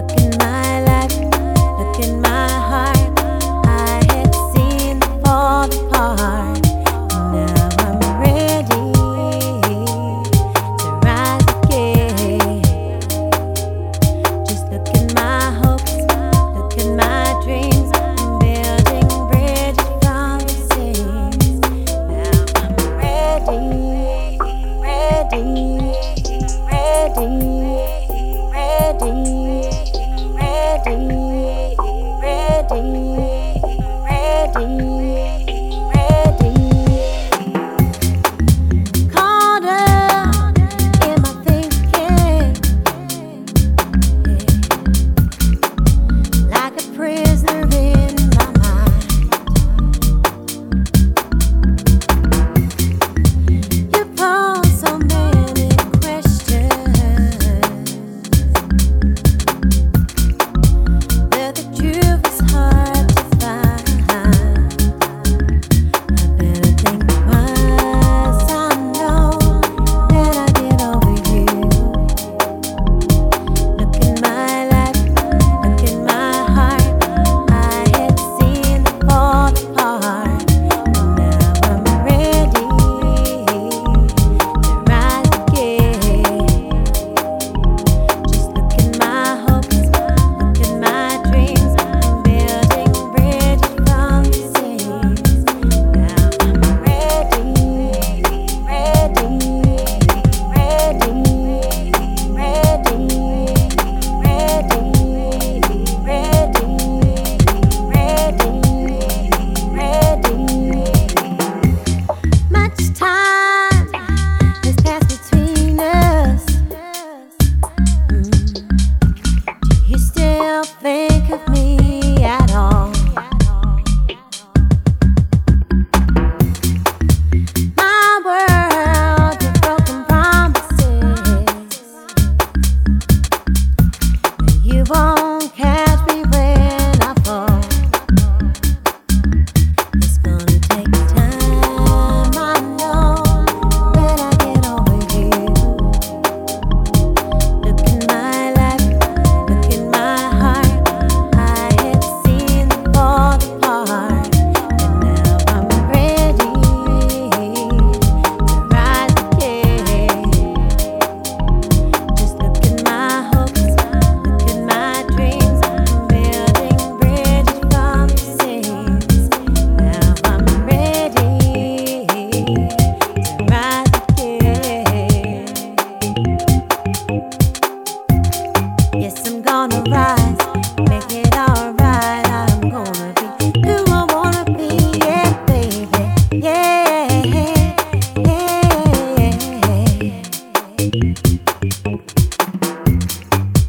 looking make it alright. I'm gonna be who I wanna be, yeah, baby, yeah.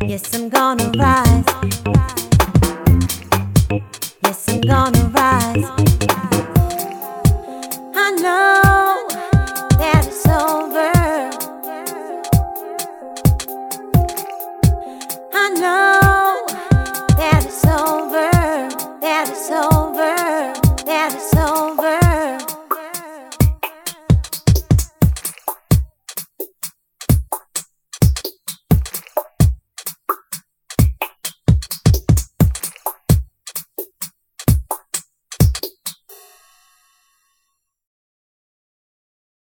Yes, I'm gonna rise. Yes, I'm gonna.